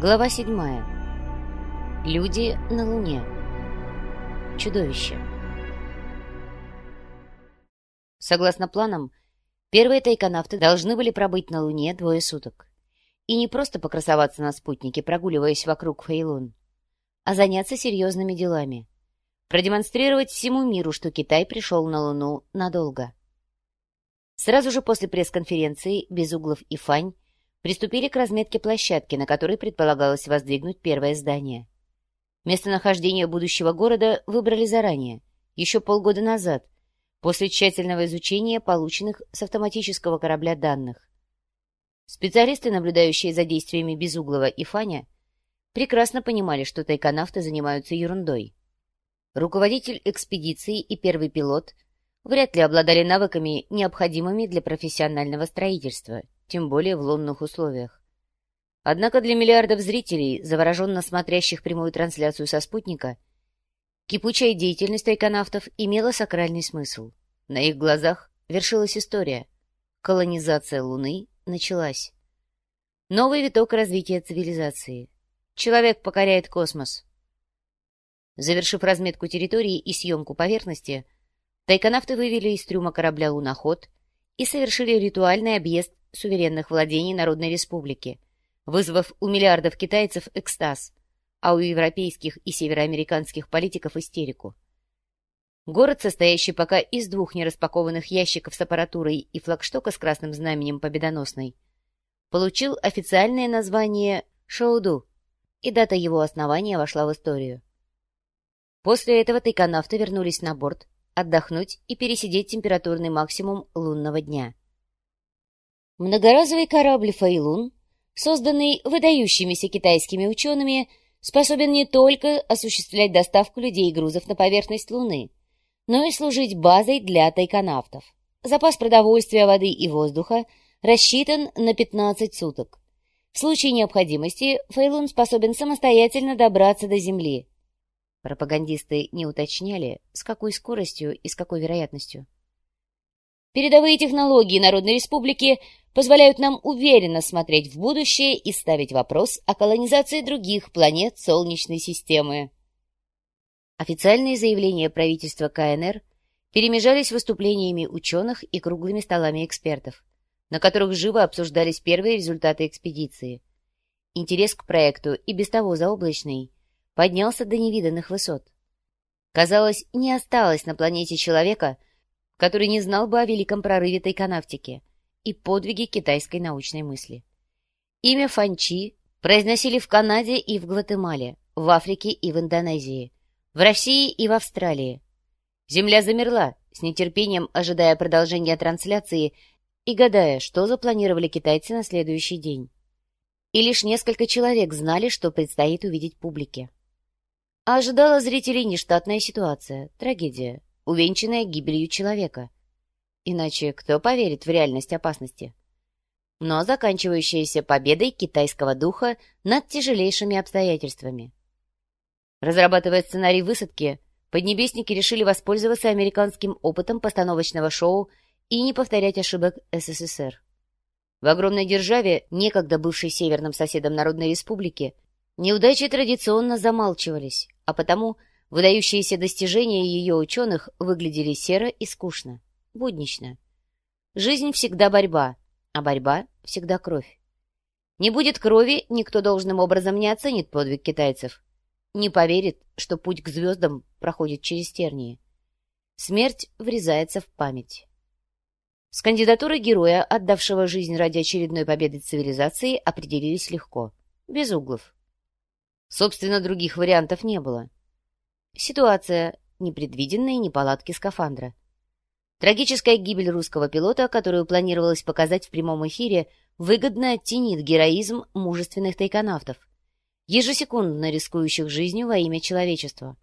Глава 7. Люди на Луне. Чудовище. Согласно планам, первые тайконавты должны были пробыть на Луне двое суток. И не просто покрасоваться на спутнике, прогуливаясь вокруг Фейлун, а заняться серьезными делами. Продемонстрировать всему миру, что Китай пришел на Луну надолго. Сразу же после пресс-конференции Безуглов и Фань приступили к разметке площадки, на которой предполагалось воздвигнуть первое здание. Местонахождение будущего города выбрали заранее, еще полгода назад, после тщательного изучения полученных с автоматического корабля данных. Специалисты, наблюдающие за действиями Безуглова и Фаня, прекрасно понимали, что тайконавты занимаются ерундой. Руководитель экспедиции и первый пилот вряд ли обладали навыками, необходимыми для профессионального строительства — тем более в лунных условиях. Однако для миллиардов зрителей, завороженно смотрящих прямую трансляцию со спутника, кипучая деятельность тайконавтов имела сакральный смысл. На их глазах вершилась история. Колонизация Луны началась. Новый виток развития цивилизации. Человек покоряет космос. Завершив разметку территории и съемку поверхности, тайконавты вывели из трюма корабля «Луноход» и совершили ритуальный объезд суверенных владений Народной Республики, вызвав у миллиардов китайцев экстаз, а у европейских и североамериканских политиков истерику. Город, состоящий пока из двух нераспакованных ящиков с аппаратурой и флагштока с красным знаменем победоносной, получил официальное название Шоуду, и дата его основания вошла в историю. После этого тайконавты вернулись на борт, отдохнуть и пересидеть температурный максимум лунного дня. Многоразовый корабль «Фэйлун», созданный выдающимися китайскими учеными, способен не только осуществлять доставку людей и грузов на поверхность Луны, но и служить базой для тайконавтов. Запас продовольствия, воды и воздуха рассчитан на 15 суток. В случае необходимости Фейлун способен самостоятельно добраться до Земли. Пропагандисты не уточняли, с какой скоростью и с какой вероятностью. Передовые технологии Народной Республики позволяют нам уверенно смотреть в будущее и ставить вопрос о колонизации других планет Солнечной системы. Официальные заявления правительства КНР перемежались выступлениями ученых и круглыми столами экспертов, на которых живо обсуждались первые результаты экспедиции. Интерес к проекту, и без того заоблачный, поднялся до невиданных высот. Казалось, не осталось на планете человека – который не знал бы о великом прорыве тайконавтики и подвиге китайской научной мысли. Имя Фанчи произносили в Канаде и в Гватемале, в Африке и в Индонезии, в России и в Австралии. Земля замерла, с нетерпением ожидая продолжения трансляции и гадая, что запланировали китайцы на следующий день. И лишь несколько человек знали, что предстоит увидеть публике. А ожидала зрителей нештатная ситуация, трагедия, увенчанная гибелью человека. Иначе кто поверит в реальность опасности? Но заканчивающаяся победой китайского духа над тяжелейшими обстоятельствами. Разрабатывая сценарий высадки, поднебесники решили воспользоваться американским опытом постановочного шоу и не повторять ошибок СССР. В огромной державе, некогда бывшей северным соседом Народной Республики, неудачи традиционно замалчивались, а потому – Выдающиеся достижения ее ученых выглядели серо и скучно, буднично. Жизнь всегда борьба, а борьба всегда кровь. Не будет крови, никто должным образом не оценит подвиг китайцев. Не поверит, что путь к звездам проходит через тернии. Смерть врезается в память. С кандидатурой героя, отдавшего жизнь ради очередной победы цивилизации, определились легко, без углов. Собственно, других вариантов не было. Ситуация. Непредвиденные неполадки скафандра. Трагическая гибель русского пилота, которую планировалось показать в прямом эфире, выгодно оттенит героизм мужественных тайконавтов, ежесекундно рискующих жизнью во имя человечества.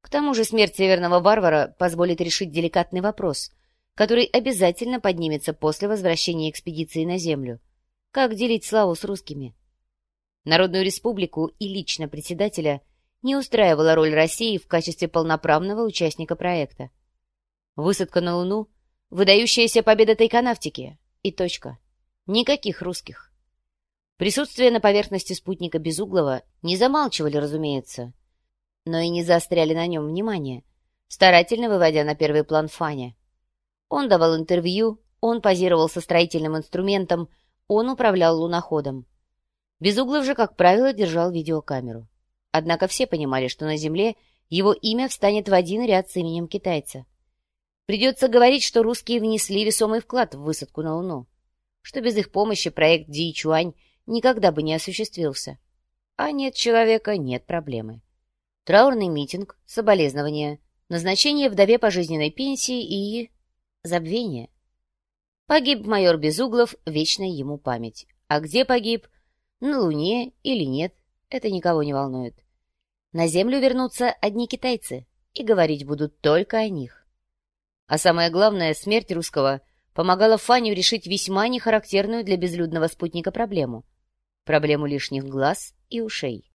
К тому же смерть северного варвара позволит решить деликатный вопрос, который обязательно поднимется после возвращения экспедиции на Землю. Как делить славу с русскими? Народную республику и лично председателя – не устраивала роль России в качестве полноправного участника проекта. Высадка на Луну — выдающаяся победа тайконавтики. И точка. Никаких русских. Присутствие на поверхности спутника Безуглова не замалчивали, разумеется, но и не заостряли на нем внимание, старательно выводя на первый план Фаня. Он давал интервью, он позировал со строительным инструментом, он управлял луноходом. Безуглов же, как правило, держал видеокамеру. Однако все понимали, что на Земле его имя встанет в один ряд с именем китайца. Придется говорить, что русские внесли весомый вклад в высадку на Луну, что без их помощи проект Ди Чуань никогда бы не осуществился. А нет человека — нет проблемы. Траурный митинг, соболезнования, назначение вдове пожизненной пенсии и... забвение. Погиб майор Безуглов, вечная ему память. А где погиб? На Луне или нет, это никого не волнует. На Землю вернутся одни китайцы, и говорить будут только о них. А самое главное, смерть русского помогала Фаню решить весьма нехарактерную для безлюдного спутника проблему. Проблему лишних глаз и ушей.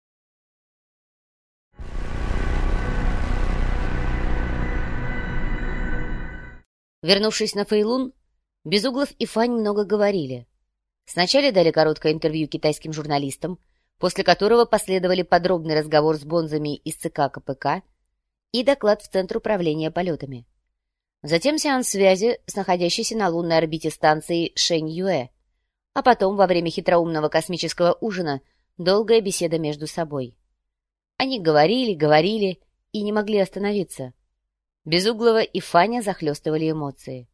Вернувшись на Фейлун, Безуглов и Фань много говорили. Сначала дали короткое интервью китайским журналистам, после которого последовали подробный разговор с бонзами из ЦК КПК и доклад в Центр управления полетами. Затем сеанс связи с находящейся на лунной орбите станцией Шэнь-Юэ, а потом, во время хитроумного космического ужина, долгая беседа между собой. Они говорили, говорили и не могли остановиться. Безуглова и Фаня захлестывали эмоции.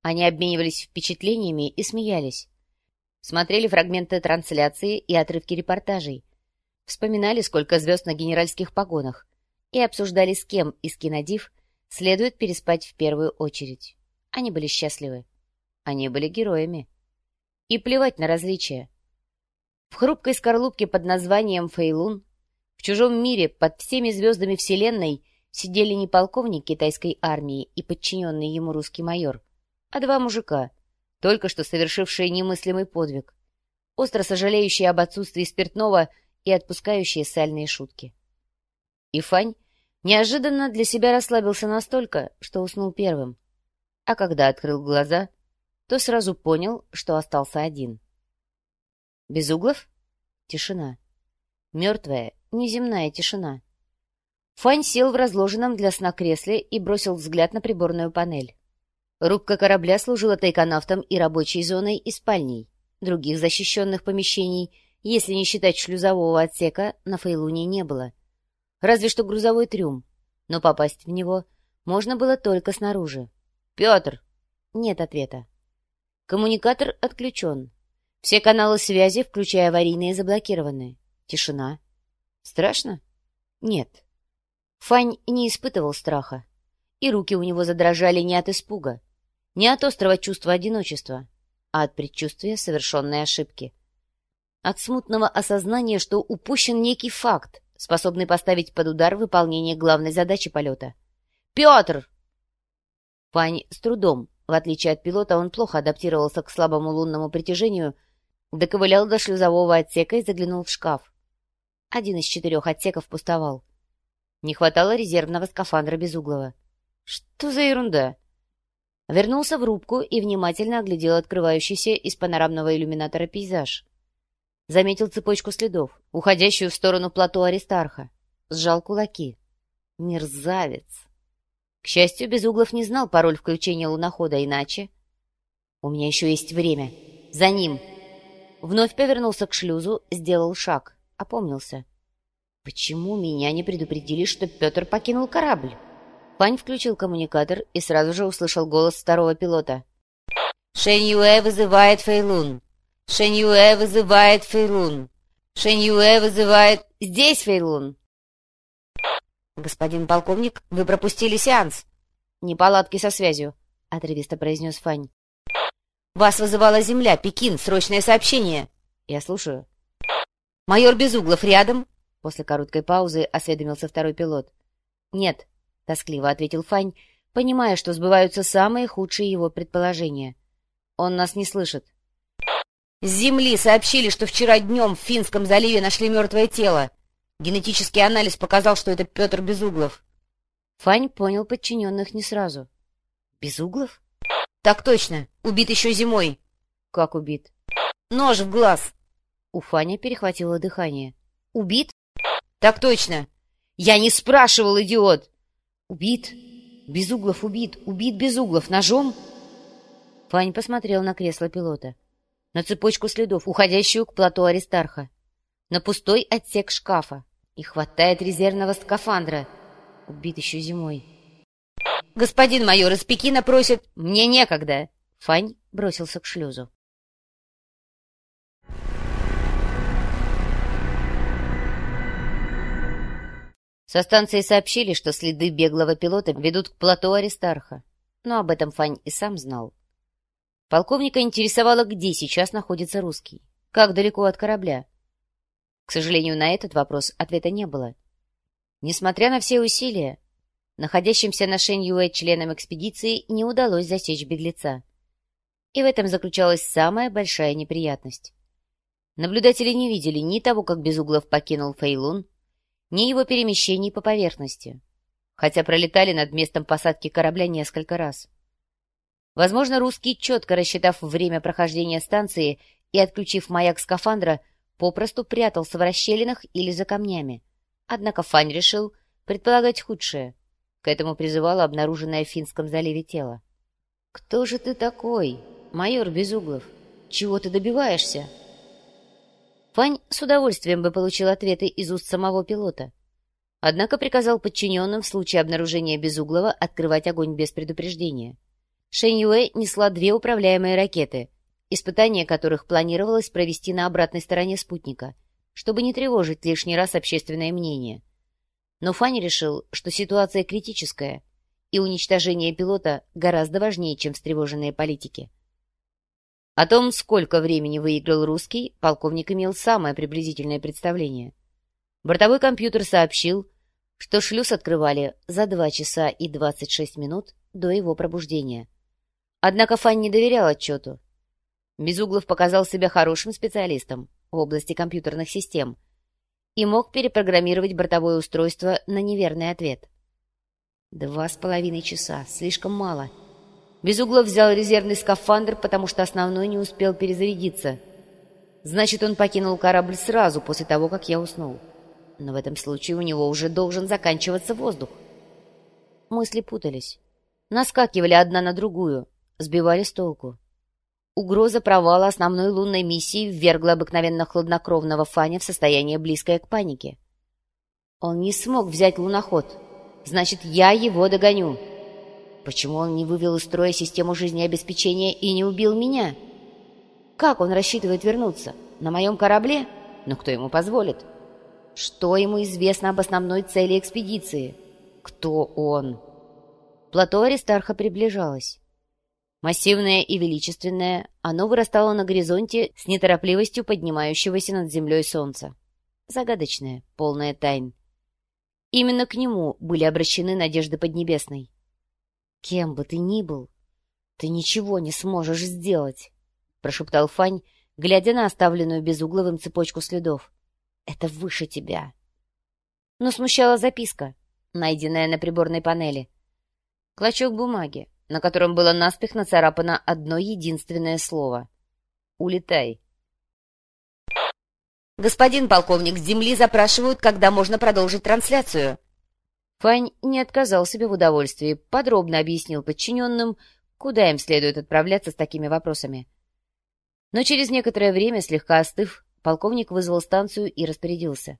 Они обменивались впечатлениями и смеялись. Смотрели фрагменты трансляции и отрывки репортажей. Вспоминали, сколько звезд на генеральских погонах. И обсуждали, с кем из кинодив следует переспать в первую очередь. Они были счастливы. Они были героями. И плевать на различия. В хрупкой скорлупке под названием Фейлун, в чужом мире под всеми звездами Вселенной сидели не полковник китайской армии и подчиненный ему русский майор, а два мужика, только что совершившие немыслимый подвиг, остро сожалеющие об отсутствии спиртного и отпускающие сальные шутки. И Фань неожиданно для себя расслабился настолько, что уснул первым, а когда открыл глаза, то сразу понял, что остался один. Без углов? Тишина. Мертвая, неземная тишина. Фань сел в разложенном для сна кресле и бросил взгляд на приборную панель. Рубка корабля служила тайконавтом и рабочей зоной и спальней. Других защищенных помещений, если не считать шлюзового отсека, на Фейлуне не было. Разве что грузовой трюм, но попасть в него можно было только снаружи. «Петр!» Нет ответа. Коммуникатор отключен. Все каналы связи, включая аварийные, заблокированы. Тишина. Страшно? Нет. Фань не испытывал страха, и руки у него задрожали не от испуга, не от острого чувства одиночества, а от предчувствия совершенной ошибки. От смутного осознания, что упущен некий факт, способный поставить под удар выполнение главной задачи полета. «Петр!» Фань с трудом, в отличие от пилота, он плохо адаптировался к слабому лунному притяжению, доковылял до шлюзового отсека и заглянул в шкаф. Один из четырех отсеков пустовал. Не хватало резервного скафандра Безуглова. Что за ерунда? Вернулся в рубку и внимательно оглядел открывающийся из панорамного иллюминатора пейзаж. Заметил цепочку следов, уходящую в сторону плато Аристарха. Сжал кулаки. Мерзавец! К счастью, Безуглов не знал пароль включения лунохода, иначе... У меня еще есть время. За ним! Вновь повернулся к шлюзу, сделал шаг, опомнился. Почему меня не предупредили, что Петр покинул корабль? Пань включил коммуникатор и сразу же услышал голос второго пилота. «Шэнь Юэ вызывает Фэйлун! Шэнь Юэ вызывает Фэйлун! Шэнь Юэ вызывает... Здесь Фэйлун!» «Господин полковник, вы пропустили сеанс!» «Неполадки со связью», — отрывисто произнес Фань. «Вас вызывала Земля, Пекин, срочное сообщение!» «Я слушаю». «Майор Безуглов рядом?» После короткой паузы осведомился второй пилот. «Нет», — тоскливо ответил Фань, понимая, что сбываются самые худшие его предположения. «Он нас не слышит». «С земли сообщили, что вчера днем в Финском заливе нашли мертвое тело. Генетический анализ показал, что это Петр Безуглов». Фань понял подчиненных не сразу. «Безуглов?» «Так точно. Убит еще зимой». «Как убит?» «Нож в глаз». У Фани перехватило дыхание. «Убит?» «Так точно! Я не спрашивал, идиот!» «Убит? Безуглов убит! Убит Безуглов! Ножом?» Фань посмотрел на кресло пилота. На цепочку следов, уходящую к плато Аристарха. На пустой отсек шкафа. И хватает резервного скафандра. Убит еще зимой. «Господин майор из Пекина просит...» «Мне некогда!» Фань бросился к шлюзу. Со станции сообщили, что следы беглого пилота ведут к плато Аристарха. Но об этом Фань и сам знал. Полковника интересовало, где сейчас находится русский, как далеко от корабля. К сожалению, на этот вопрос ответа не было. Несмотря на все усилия, находящимся на Шэньюэ членам экспедиции не удалось засечь беглеца. И в этом заключалась самая большая неприятность. Наблюдатели не видели ни того, как Безуглов покинул Фейлун, ни его перемещений по поверхности, хотя пролетали над местом посадки корабля несколько раз. Возможно, русский, четко рассчитав время прохождения станции и отключив маяк скафандра, попросту прятался в расщелинах или за камнями. Однако Фань решил предполагать худшее. К этому призывало обнаруженное в Финском заливе тело. «Кто же ты такой, майор Безуглов? Чего ты добиваешься?» Фань с удовольствием бы получил ответы из уст самого пилота. Однако приказал подчиненным в случае обнаружения Безуглова открывать огонь без предупреждения. Шэнь несла две управляемые ракеты, испытания которых планировалось провести на обратной стороне спутника, чтобы не тревожить лишний раз общественное мнение. Но Фань решил, что ситуация критическая, и уничтожение пилота гораздо важнее, чем встревоженные политики. О том, сколько времени выиграл русский, полковник имел самое приблизительное представление. Бортовой компьютер сообщил, что шлюз открывали за 2 часа и 26 минут до его пробуждения. Однако Фань не доверял отчету. Безуглов показал себя хорошим специалистом в области компьютерных систем и мог перепрограммировать бортовое устройство на неверный ответ. Два с половиной часа. Слишком мало. Безуглов взял резервный скафандр, потому что основной не успел перезарядиться. Значит, он покинул корабль сразу после того, как я уснул. Но в этом случае у него уже должен заканчиваться воздух. Мысли путались. Наскакивали одна на другую сбивали с толку. Угроза провала основной лунной миссии ввергла обыкновенно хладнокровного Фаня в состояние близкое к панике. Он не смог взять луноход. Значит, я его догоню. Почему он не вывел из строя систему жизнеобеспечения и не убил меня? Как он рассчитывает вернуться? На моем корабле? Но кто ему позволит? Что ему известно об основной цели экспедиции? Кто он? Плато Аристарха приближалось. Массивное и величественное, оно вырастало на горизонте с неторопливостью поднимающегося над землей солнца. Загадочное, полное тайн. Именно к нему были обращены надежды Поднебесной. «Кем бы ты ни был, ты ничего не сможешь сделать», — прошептал Фань, глядя на оставленную безугловым цепочку следов. «Это выше тебя». Но смущала записка, найденная на приборной панели. Клочок бумаги, на котором было наспех нацарапано одно единственное слово. «Улетай». «Господин полковник, с земли запрашивают, когда можно продолжить трансляцию». Фань не отказал себе в удовольствии, подробно объяснил подчиненным, куда им следует отправляться с такими вопросами. Но через некоторое время, слегка остыв, полковник вызвал станцию и распорядился.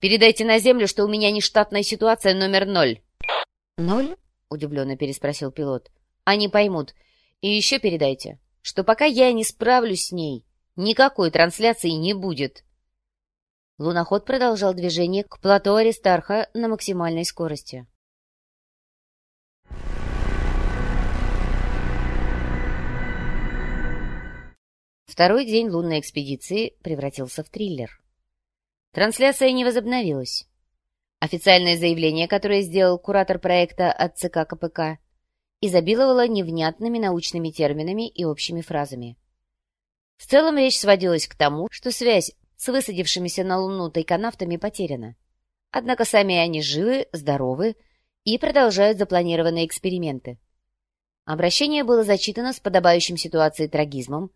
«Передайте на землю, что у меня нештатная ситуация номер ноль». «Ноль?» — удивленно переспросил пилот. «Они поймут. И еще передайте, что пока я не справлюсь с ней, никакой трансляции не будет». Луноход продолжал движение к плато Аристарха на максимальной скорости. Второй день лунной экспедиции превратился в триллер. Трансляция не возобновилась. Официальное заявление, которое сделал куратор проекта от ЦК КПК, изобиловало невнятными научными терминами и общими фразами. В целом речь сводилась к тому, что связь с высадившимися на Луну тайконавтами потеряна. Однако сами они живы, здоровы и продолжают запланированные эксперименты. Обращение было зачитано с подобающим ситуации трагизмом,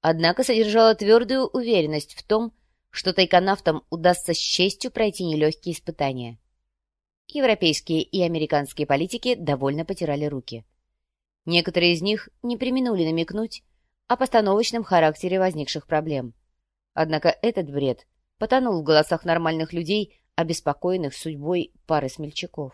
однако содержала твердую уверенность в том, что тайконавтам удастся с честью пройти нелегкие испытания. Европейские и американские политики довольно потирали руки. Некоторые из них не применули намекнуть о постановочном характере возникших проблем. Однако этот бред потонул в голосах нормальных людей, обеспокоенных судьбой пары смельчаков.